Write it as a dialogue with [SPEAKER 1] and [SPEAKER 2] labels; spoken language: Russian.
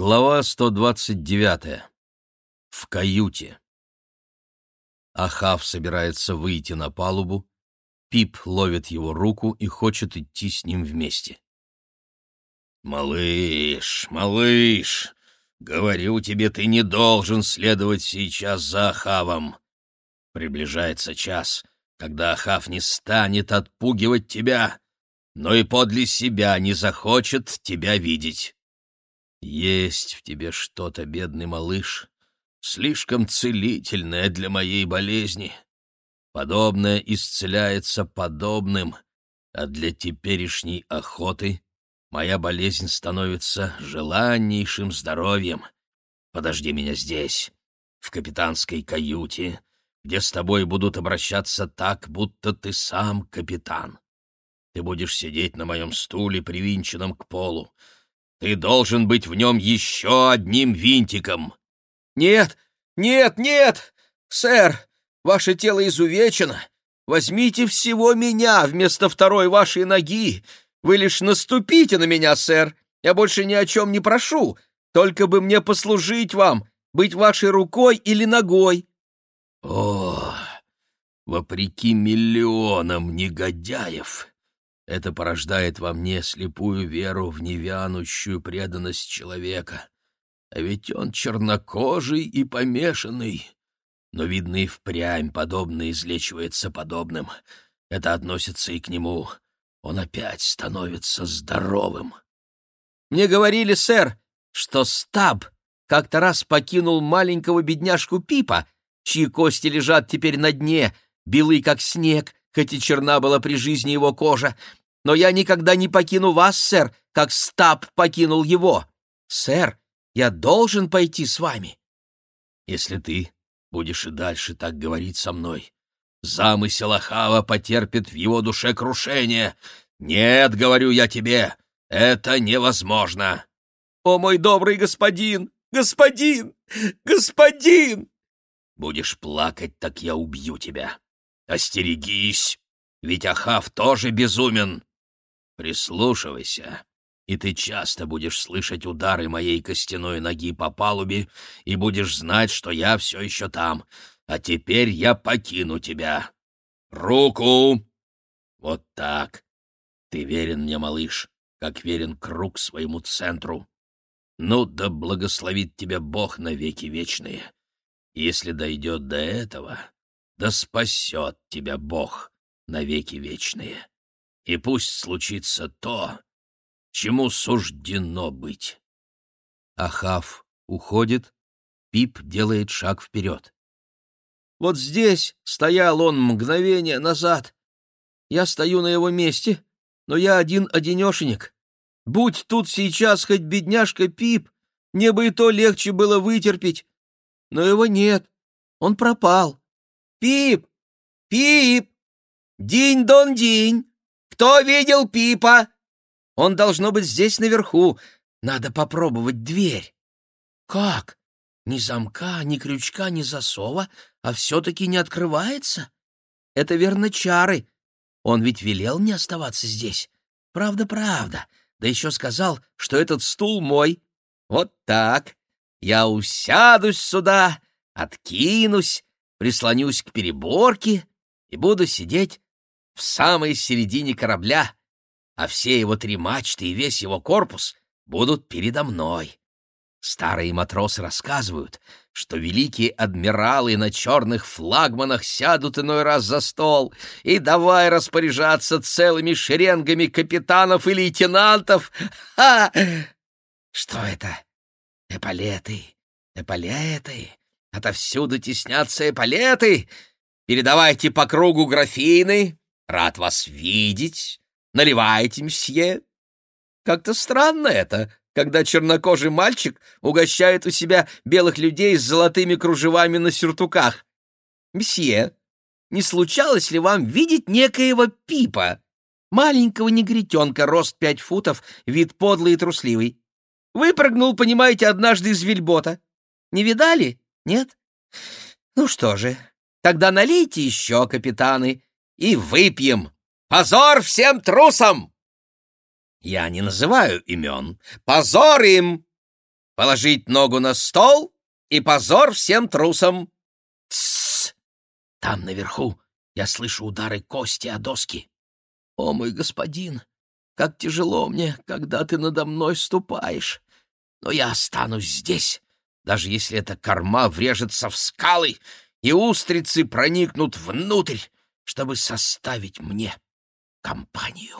[SPEAKER 1] Глава 129. В каюте. Ахав собирается выйти на палубу. Пип ловит его руку и хочет идти с ним вместе.
[SPEAKER 2] «Малыш, малыш, говорю тебе, ты не должен следовать сейчас за Ахавом. Приближается час, когда Ахав не станет отпугивать тебя, но и подле себя не захочет тебя видеть». Есть в тебе что-то, бедный малыш, слишком целительное для моей болезни. Подобное исцеляется подобным, а для теперешней охоты моя болезнь становится желаннейшим здоровьем. Подожди меня здесь, в капитанской каюте, где с тобой будут обращаться так, будто ты сам капитан. Ты будешь сидеть на моем стуле, привинченном к полу, ты должен быть в нем еще одним винтиком.
[SPEAKER 3] Нет, нет, нет, сэр, ваше тело изувечено. Возьмите всего меня вместо второй вашей ноги. Вы лишь наступите на меня, сэр. Я больше ни о чем не прошу. Только бы мне послужить вам, быть вашей рукой или ногой.
[SPEAKER 2] О, вопреки миллионам негодяев, это порождает во мне слепую веру в невянущую преданность человека. А ведь он чернокожий и помешанный. Но, видно, и впрямь подобное излечивается подобным. Это относится и к нему. Он опять становится здоровым.
[SPEAKER 3] Мне говорили, сэр, что Стаб как-то раз покинул маленького бедняжку Пипа, чьи кости лежат теперь на дне, белый как снег, хоть и черна была при жизни его кожа, но я никогда не покину вас, сэр, как Стаб покинул его. Сэр, я должен пойти с вами.
[SPEAKER 2] Если ты будешь и дальше так говорить со мной, замысел Ахава потерпит в его душе крушение. Нет, говорю я тебе, это невозможно.
[SPEAKER 3] О, мой добрый господин, господин, господин!
[SPEAKER 2] Будешь плакать, так я убью тебя. Остерегись, ведь Ахав тоже безумен. Прислушивайся, и ты часто будешь слышать удары моей костяной ноги по палубе и будешь знать, что я все еще там. А теперь я покину тебя. Руку! Вот так. Ты верен мне, малыш, как верен круг своему центру. Ну да благословит тебя Бог навеки вечные. Если дойдет до этого, да спасет тебя Бог навеки вечные и пусть случится то, чему суждено быть.
[SPEAKER 1] Ахав уходит, Пип делает шаг вперед.
[SPEAKER 3] Вот здесь стоял он мгновение назад. Я стою на его месте, но я один-одинешенек. Будь тут сейчас хоть бедняжка Пип, мне бы и то легче было вытерпеть. Но его нет, он пропал. Пип! Пип! Динь-дон-динь! Кто видел Пипа? Он должно быть здесь наверху. Надо попробовать дверь. Как? Ни замка, ни крючка, ни засова, а все-таки не открывается? Это верно чары. Он ведь велел мне оставаться здесь. Правда-правда. Да еще сказал, что этот стул мой. Вот так. Я усядусь сюда, откинусь, прислонюсь к переборке и буду сидеть в самой середине корабля, а все его три мачты и весь его корпус будут передо мной. Старые матросы рассказывают, что великие адмиралы на черных флагманах сядут иной раз за стол и давай распоряжаться целыми шеренгами капитанов и лейтенантов. Ха! Что это? Эполеты, эполеты. Отовсюду теснятся эполеты. Передавайте по кругу графины, Рад вас видеть. Наливайте, мсье. Как-то странно это, когда чернокожий мальчик угощает у себя белых людей с золотыми кружевами на сюртуках. Мсье, не случалось ли вам видеть некоего Пипа? Маленького негритенка, рост пять футов, вид подлый и трусливый. Выпрыгнул, понимаете, однажды из вельбота. Не видали? Нет? Ну что же, тогда налейте еще, капитаны, и выпьем. Позор всем трусам! Я не называю имен. Позор им! положить ногу на стол и позор всем трусам.
[SPEAKER 2] Тссс! Там наверху я слышу удары кости о доски.
[SPEAKER 3] О, мой господин, как тяжело мне, когда ты надо мной ступаешь.
[SPEAKER 2] Но я останусь здесь, даже если эта корма врежется в скалы, и устрицы проникнут внутрь, чтобы составить мне компанию.